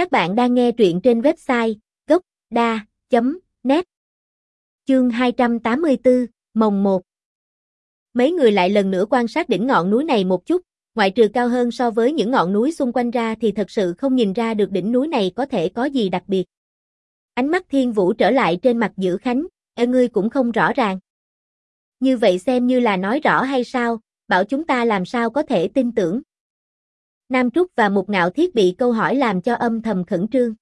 Các bạn đang nghe truyện trên website gốc.da.net Chương 284, Mồng 1 Mấy người lại lần nữa quan sát đỉnh ngọn núi này một chút, ngoại trừ cao hơn so với những ngọn núi xung quanh ra thì thật sự không nhìn ra được đỉnh núi này có thể có gì đặc biệt. Ánh mắt thiên vũ trở lại trên mặt giữ khánh, e ngươi cũng không rõ ràng. Như vậy xem như là nói rõ hay sao, bảo chúng ta làm sao có thể tin tưởng. Nam Trúc và Mục Ngạo Thiết bị câu hỏi làm cho âm thầm khẩn trương.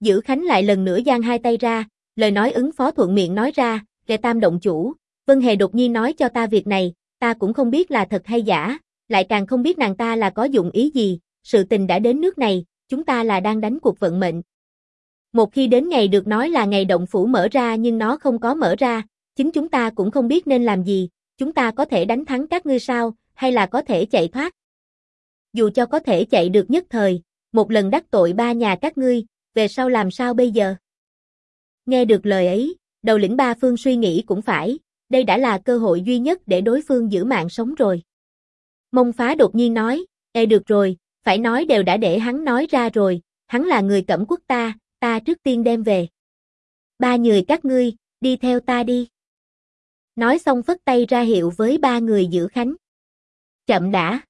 Giữ Khánh lại lần nữa giang hai tay ra, lời nói ứng phó thuận miệng nói ra, kẻ tam động chủ, Vân Hề đột nhiên nói cho ta việc này, ta cũng không biết là thật hay giả, lại càng không biết nàng ta là có dụng ý gì, sự tình đã đến nước này, chúng ta là đang đánh cuộc vận mệnh. Một khi đến ngày được nói là ngày động phủ mở ra nhưng nó không có mở ra, chính chúng ta cũng không biết nên làm gì, chúng ta có thể đánh thắng các ngươi sao, hay là có thể chạy thoát. Dù cho có thể chạy được nhất thời, một lần đắc tội ba nhà các ngươi, về sau làm sao bây giờ? Nghe được lời ấy, đầu lĩnh ba phương suy nghĩ cũng phải, đây đã là cơ hội duy nhất để đối phương giữ mạng sống rồi. Mông phá đột nhiên nói, Ê được rồi, phải nói đều đã để hắn nói ra rồi, hắn là người cẩm quốc ta, ta trước tiên đem về. Ba người các ngươi, đi theo ta đi. Nói xong phất tay ra hiệu với ba người giữ khánh. Chậm đã.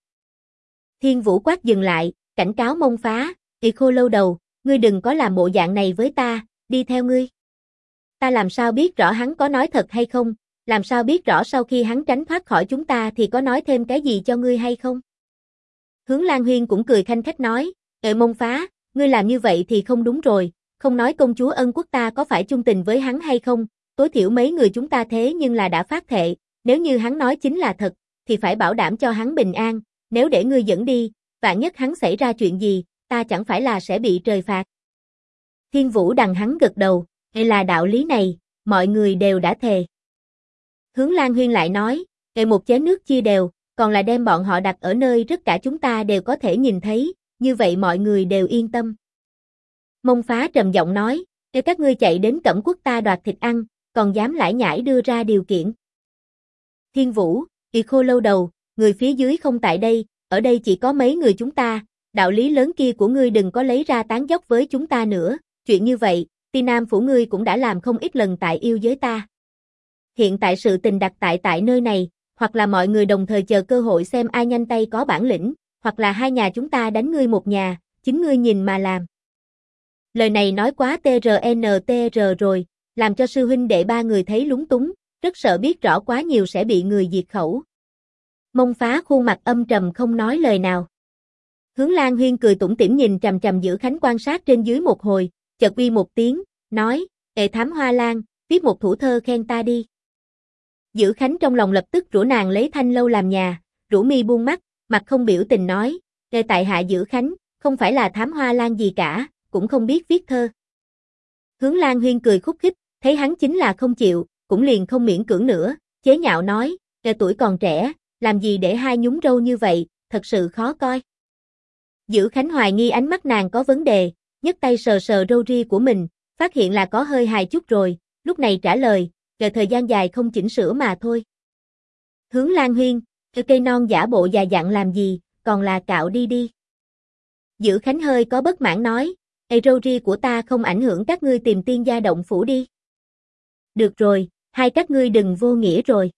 Thiên vũ quát dừng lại, cảnh cáo mông phá, thì khô lâu đầu, ngươi đừng có làm bộ dạng này với ta, đi theo ngươi. Ta làm sao biết rõ hắn có nói thật hay không, làm sao biết rõ sau khi hắn tránh thoát khỏi chúng ta thì có nói thêm cái gì cho ngươi hay không? Hướng Lan Huyên cũng cười khanh khách nói, Ệ mông phá, ngươi làm như vậy thì không đúng rồi, không nói công chúa ân quốc ta có phải chung tình với hắn hay không, tối thiểu mấy người chúng ta thế nhưng là đã phát thệ, nếu như hắn nói chính là thật, thì phải bảo đảm cho hắn bình an, nếu để ngươi dẫn đi, vạn nhất hắn xảy ra chuyện gì, ta chẳng phải là sẽ bị trời phạt. Thiên Vũ đằng hắn gật đầu, hay là đạo lý này, mọi người đều đã thề. Hướng Lan Huyên lại nói, ngày một chén nước chia đều, còn là đem bọn họ đặt ở nơi tất cả chúng ta đều có thể nhìn thấy, như vậy mọi người đều yên tâm. Mông phá trầm giọng nói, nếu các ngươi chạy đến cẩm quốc ta đoạt thịt ăn, còn dám lãi nhãi đưa ra điều kiện. Thiên Vũ, kỳ khô lâu đầu, người phía dưới không tại đây, ở đây chỉ có mấy người chúng ta, đạo lý lớn kia của ngươi đừng có lấy ra tán dốc với chúng ta nữa, chuyện như vậy, ti nam phủ ngươi cũng đã làm không ít lần tại yêu giới ta. Hiện tại sự tình đặt tại tại nơi này, hoặc là mọi người đồng thời chờ cơ hội xem ai nhanh tay có bản lĩnh, hoặc là hai nhà chúng ta đánh ngươi một nhà, chính ngươi nhìn mà làm. Lời này nói quá TRNTR rồi, làm cho sư huynh đệ ba người thấy lúng túng, rất sợ biết rõ quá nhiều sẽ bị người diệt khẩu. Mông phá khuôn mặt âm trầm không nói lời nào. Hướng Lan Huyên cười tủm tỉm nhìn trầm trầm giữ Khánh quan sát trên dưới một hồi, chợt uy một tiếng, nói, "Ệ thám hoa lan, viết một thủ thơ khen ta đi. Giữ Khánh trong lòng lập tức rủ nàng lấy thanh lâu làm nhà, rủ mi buông mắt, mặt không biểu tình nói, "Ệ tại hạ giữ Khánh, không phải là thám hoa lan gì cả, cũng không biết viết thơ. Hướng Lan Huyên cười khúc khích, thấy hắn chính là không chịu, cũng liền không miễn cưỡng nữa, chế nhạo nói, "Ệ tuổi còn trẻ, làm gì để hai nhúng râu như vậy, thật sự khó coi. Giữ Khánh hoài nghi ánh mắt nàng có vấn đề, nhấc tay sờ sờ râu ri của mình, phát hiện là có hơi hài chút rồi, lúc này trả lời, chờ thời gian dài không chỉnh sửa mà thôi. Hướng Lan Huyên, cây non giả bộ già dặn làm gì, còn là cạo đi đi. Giữ Khánh hơi có bất mãn nói, Ê râu ri của ta không ảnh hưởng các ngươi tìm tiên gia động phủ đi. Được rồi, hai các ngươi đừng vô nghĩa rồi.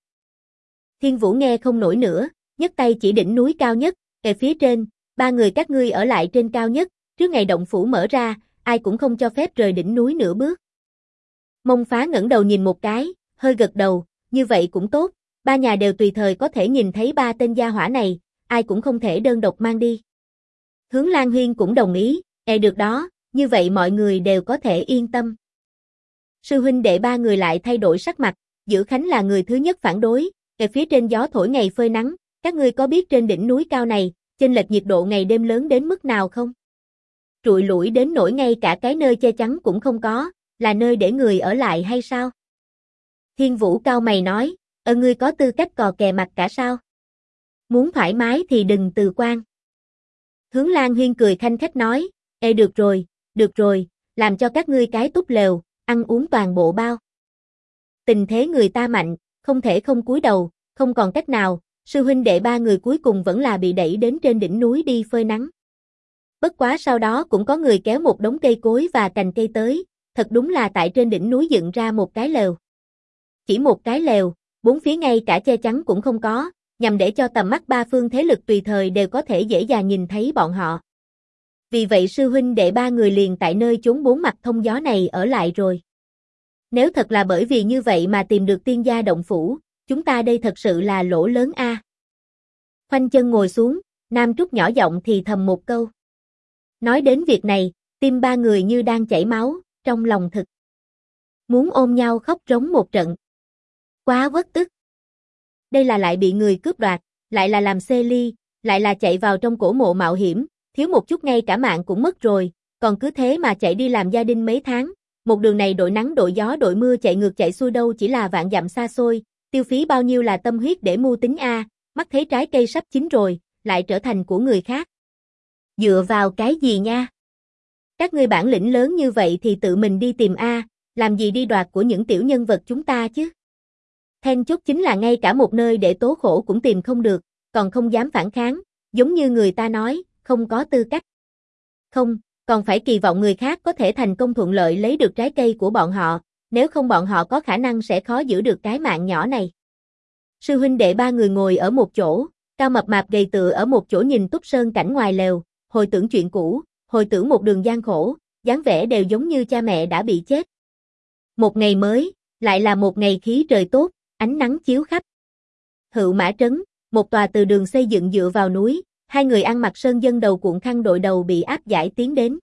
Thiên Vũ nghe không nổi nữa, nhấc tay chỉ đỉnh núi cao nhất, về phía trên, ba người các ngươi ở lại trên cao nhất, trước ngày động phủ mở ra, ai cũng không cho phép rời đỉnh núi nửa bước. Mông phá ngẩng đầu nhìn một cái, hơi gật đầu, như vậy cũng tốt, ba nhà đều tùy thời có thể nhìn thấy ba tên gia hỏa này, ai cũng không thể đơn độc mang đi. Hướng Lan Huyên cũng đồng ý, e được đó, như vậy mọi người đều có thể yên tâm. Sư huynh đệ ba người lại thay đổi sắc mặt, Giữ Khánh là người thứ nhất phản đối, ở phía trên gió thổi ngày phơi nắng, các ngươi có biết trên đỉnh núi cao này, chênh lệch nhiệt độ ngày đêm lớn đến mức nào không? Trụi lũi đến nỗi ngay cả cái nơi che chắn cũng không có, là nơi để người ở lại hay sao? Thiên Vũ cao mày nói, ở ngươi có tư cách cò kè mặt cả sao? Muốn thoải mái thì đừng từ quan. Hướng Lan Huyên cười khanh khách nói, Ê được rồi, được rồi, làm cho các ngươi cái túp lều, ăn uống toàn bộ bao. Tình thế người ta mạnh, không thể không cúi đầu, không còn cách nào, sư huynh đệ ba người cuối cùng vẫn là bị đẩy đến trên đỉnh núi đi phơi nắng. Bất quá sau đó cũng có người kéo một đống cây cối và cành cây tới, thật đúng là tại trên đỉnh núi dựng ra một cái lều. Chỉ một cái lều, bốn phía ngay cả che chắn cũng không có, nhằm để cho tầm mắt ba phương thế lực tùy thời đều có thể dễ dàng nhìn thấy bọn họ. Vì vậy sư huynh đệ ba người liền tại nơi chốn bốn mặt thông gió này ở lại rồi. Nếu thật là bởi vì như vậy mà tìm được tiên gia động phủ, chúng ta đây thật sự là lỗ lớn a. Khoanh chân ngồi xuống, Nam Trúc nhỏ giọng thì thầm một câu. Nói đến việc này, tim ba người như đang chảy máu, trong lòng thực. Muốn ôm nhau khóc rống một trận. Quá vất tức. Đây là lại bị người cướp đoạt, lại là làm xê ly, lại là chạy vào trong cổ mộ mạo hiểm, thiếu một chút ngay cả mạng cũng mất rồi, còn cứ thế mà chạy đi làm gia đình mấy tháng, một đường này đội nắng đội gió đội mưa chạy ngược chạy xuôi đâu chỉ là vạn dặm xa xôi, tiêu phí bao nhiêu là tâm huyết để mua tính A, mắt thấy trái cây sắp chín rồi, lại trở thành của người khác. Dựa vào cái gì nha? Các ngươi bản lĩnh lớn như vậy thì tự mình đi tìm A, làm gì đi đoạt của những tiểu nhân vật chúng ta chứ? Then chốt chính là ngay cả một nơi để tố khổ cũng tìm không được, còn không dám phản kháng, giống như người ta nói, không có tư cách. Không, còn phải kỳ vọng người khác có thể thành công thuận lợi lấy được trái cây của bọn họ, nếu không bọn họ có khả năng sẽ khó giữ được cái mạng nhỏ này. Sư huynh đệ ba người ngồi ở một chỗ, cao mập mạp gầy tựa ở một chỗ nhìn túc sơn cảnh ngoài lều, hồi tưởng chuyện cũ, hồi tưởng một đường gian khổ, dáng vẻ đều giống như cha mẹ đã bị chết. Một ngày mới, lại là một ngày khí trời tốt, ánh nắng chiếu khắp. Hữu Mã Trấn, một tòa từ đường xây dựng dựa vào núi, hai người ăn mặc sơn dân đầu cuộn khăn đội đầu bị áp giải tiến đến.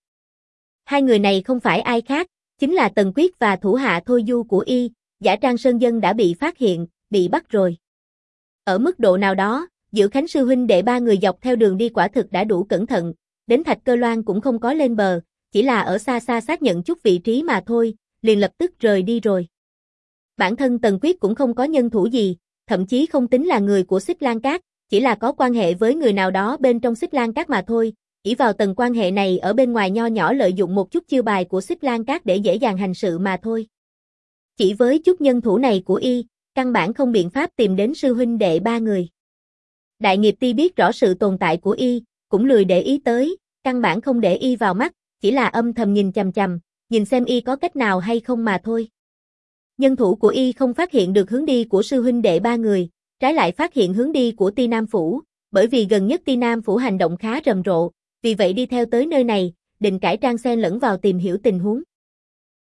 Hai người này không phải ai khác, chính là Tần Quyết và thủ hạ Thôi Du của y, giả trang sơn dân đã bị phát hiện, bị bắt rồi. Ở mức độ nào đó, giữa Khánh Sư Huynh đệ ba người dọc theo đường đi quả thực đã đủ cẩn thận, đến Thạch Cơ Loan cũng không có lên bờ, chỉ là ở xa xa xác nhận chút vị trí mà thôi, liền lập tức rời đi rồi. Bản thân Tần Quyết cũng không có nhân thủ gì, thậm chí không tính là người của Xích Lan Cát, chỉ là có quan hệ với người nào đó bên trong Xích Lan Cát mà thôi, ỷ vào tầng quan hệ này ở bên ngoài nho nhỏ lợi dụng một chút chiêu bài của Xích Lan Cát để dễ dàng hành sự mà thôi. Chỉ với chút nhân thủ này của y, căn bản không biện pháp tìm đến sư huynh đệ ba người. Đại nghiệp ti biết rõ sự tồn tại của y, cũng lười để ý tới, căn bản không để y vào mắt, chỉ là âm thầm nhìn chầm chầm, nhìn xem y có cách nào hay không mà thôi. Nhân thủ của y không phát hiện được hướng đi của sư huynh đệ ba người, trái lại phát hiện hướng đi của Ti Nam Phủ, bởi vì gần nhất Ti Nam Phủ hành động khá rầm rộ, vì vậy đi theo tới nơi này, định cải trang xen lẫn vào tìm hiểu tình huống.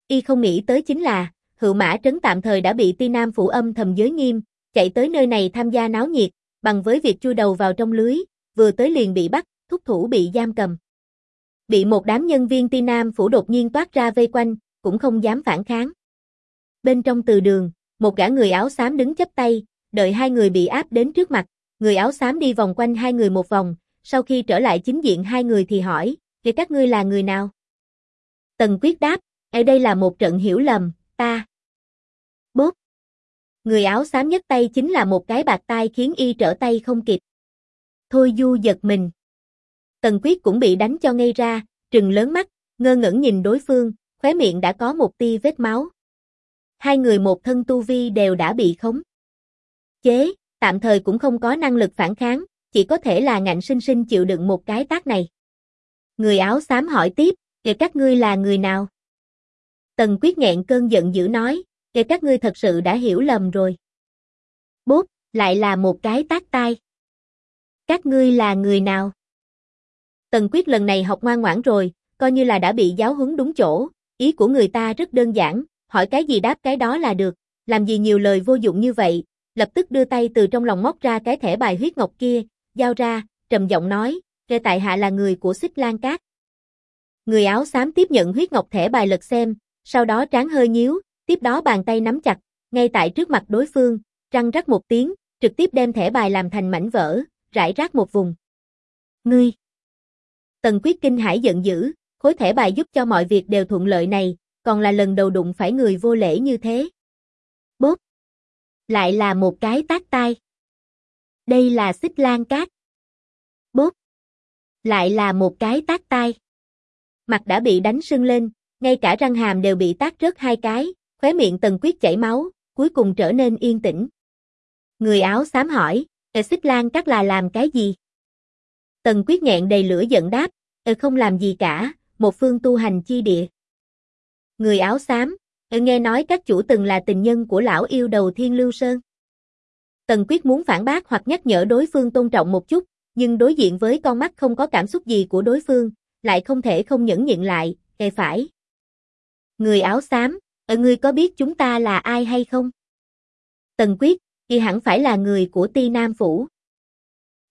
Y không nghĩ tới chính là, hữu mã trấn tạm thời đã bị Ti Nam Phủ âm thầm giới nghiêm, chạy tới nơi này tham gia náo nhiệt, bằng với việc chui đầu vào trong lưới, vừa tới liền bị bắt, thúc thủ bị giam cầm. Bị một đám nhân viên Ti Nam Phủ đột nhiên toát ra vây quanh, cũng không dám phản kháng. Bên trong từ đường, một gã người áo xám đứng chấp tay, đợi hai người bị áp đến trước mặt, người áo xám đi vòng quanh hai người một vòng, sau khi trở lại chính diện hai người thì hỏi, vậy các ngươi là người nào? Tần quyết đáp, ở đây là một trận hiểu lầm, ta. Bốp. Người áo xám nhất tay chính là một cái bạc tai khiến y trở tay không kịp. Thôi du giật mình. Tần quyết cũng bị đánh cho ngây ra, trừng lớn mắt, ngơ ngẩn nhìn đối phương, khóe miệng đã có một tia vết máu. Hai người một thân tu vi đều đã bị khống chế, tạm thời cũng không có năng lực phản kháng, chỉ có thể là ngạnh sinh sinh chịu đựng một cái tác này. Người áo xám hỏi tiếp, kể các ngươi là người nào? Tần quyết nghẹn cơn giận dữ nói, kể các ngươi thật sự đã hiểu lầm rồi. Bốp, lại là một cái tác tai. Các ngươi là người nào? Tần quyết lần này học ngoan ngoãn rồi, coi như là đã bị giáo huấn đúng chỗ, ý của người ta rất đơn giản, hỏi cái gì đáp cái đó là được, làm gì nhiều lời vô dụng như vậy, lập tức đưa tay từ trong lòng móc ra cái thẻ bài huyết ngọc kia, giao ra, trầm giọng nói, kẻ tại hạ là người của xích lan cát. Người áo xám tiếp nhận huyết ngọc thẻ bài lật xem, sau đó trán hơi nhíu, tiếp đó bàn tay nắm chặt, ngay tại trước mặt đối phương, răng rắc một tiếng, trực tiếp đem thẻ bài làm thành mảnh vỡ, rải rác một vùng. Ngươi! Tần quyết kinh hải giận dữ, khối thẻ bài giúp cho mọi việc đều thuận lợi này, còn là lần đầu đụng phải người vô lễ như thế. Lại là một cái tác tai. Đây là xích lan cát. Bốp. Lại là một cái tác tai. Mặt đã bị đánh sưng lên, ngay cả răng hàm đều bị tác rớt hai cái, khóe miệng tần quyết chảy máu, cuối cùng trở nên yên tĩnh. Người áo xám hỏi, Ê xích lan cát là làm cái gì? Tần quyết nghẹn đầy lửa giận đáp, Ê không làm gì cả, một phương tu hành chi địa. Người áo xám, nghe nói các chủ từng là tình nhân của lão yêu đầu Thiên Lưu Sơn. Tần Quyết muốn phản bác hoặc nhắc nhở đối phương tôn trọng một chút, nhưng đối diện với con mắt không có cảm xúc gì của đối phương, lại không thể không nhẫn nhịn lại, kề phải. Người áo xám, ở ngươi có biết chúng ta là ai hay không? Tần Quyết, thì hẳn phải là người của Ti Nam Phủ.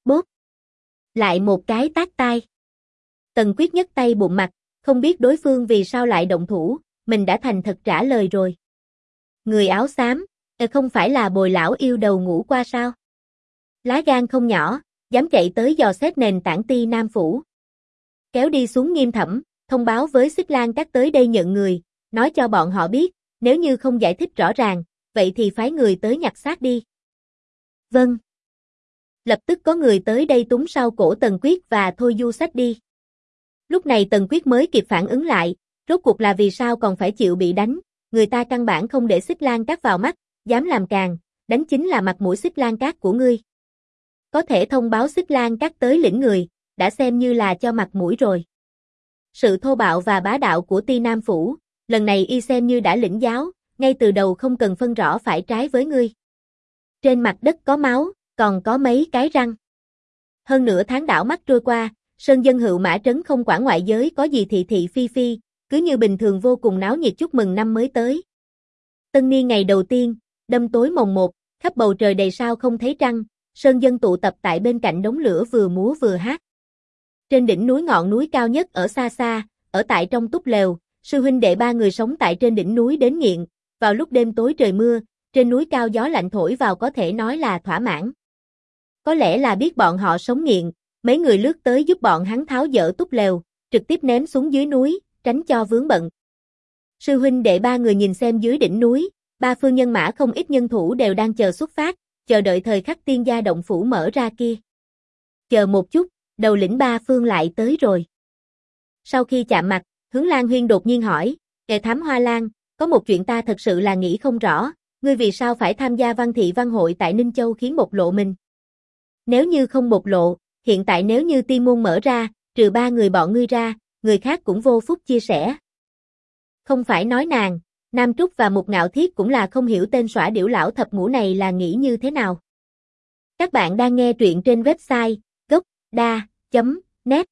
Bốp. Lại một cái tác tai. Tần Quyết nhấc tay bụng mặt, không biết đối phương vì sao lại động thủ, mình đã thành thật trả lời rồi. Người áo xám, không phải là bồi lão yêu đầu ngủ qua sao? Lá gan không nhỏ, dám chạy tới dò xét nền tảng ti Nam Phủ. Kéo đi xuống nghiêm thẩm, thông báo với xích lan các tới đây nhận người, nói cho bọn họ biết, nếu như không giải thích rõ ràng, vậy thì phái người tới nhặt xác đi. Vâng. Lập tức có người tới đây túng sau cổ Tần Quyết và thôi du sách đi. Lúc này Tần Quyết mới kịp phản ứng lại, rốt cuộc là vì sao còn phải chịu bị đánh, người ta căn bản không để xích lan cát vào mắt, dám làm càng, đánh chính là mặt mũi xích lan cát của ngươi. Có thể thông báo xích lan cát tới lĩnh người, đã xem như là cho mặt mũi rồi. Sự thô bạo và bá đạo của Ti Nam Phủ, lần này y xem như đã lĩnh giáo, ngay từ đầu không cần phân rõ phải trái với ngươi. Trên mặt đất có máu, còn có mấy cái răng. Hơn nửa tháng đảo mắt trôi qua, Sơn dân hữu mã trấn không quản ngoại giới có gì thị thị phi phi, cứ như bình thường vô cùng náo nhiệt chúc mừng năm mới tới. Tân niên ngày đầu tiên, đâm tối mồng một, khắp bầu trời đầy sao không thấy trăng, Sơn dân tụ tập tại bên cạnh đống lửa vừa múa vừa hát. Trên đỉnh núi ngọn núi cao nhất ở xa xa, ở tại trong túp lều, sư huynh đệ ba người sống tại trên đỉnh núi đến nghiện, vào lúc đêm tối trời mưa, trên núi cao gió lạnh thổi vào có thể nói là thỏa mãn. Có lẽ là biết bọn họ sống nghiện, mấy người lướt tới giúp bọn hắn tháo dỡ túp lều, trực tiếp ném xuống dưới núi, tránh cho vướng bận. Sư huynh đệ ba người nhìn xem dưới đỉnh núi, ba phương nhân mã không ít nhân thủ đều đang chờ xuất phát, chờ đợi thời khắc tiên gia động phủ mở ra kia. Chờ một chút, đầu lĩnh ba phương lại tới rồi. Sau khi chạm mặt, hướng Lan Huyên đột nhiên hỏi, kẻ thám Hoa Lan, có một chuyện ta thật sự là nghĩ không rõ, ngươi vì sao phải tham gia văn thị văn hội tại Ninh Châu khiến một lộ mình? Nếu như không một lộ, hiện tại nếu như tiên môn mở ra, trừ ba người bọn ngươi ra, người khác cũng vô phúc chia sẻ. Không phải nói nàng, Nam Trúc và một ngạo thiết cũng là không hiểu tên xỏa điểu lão thập ngũ này là nghĩ như thế nào. Các bạn đang nghe truyện trên website gocda.net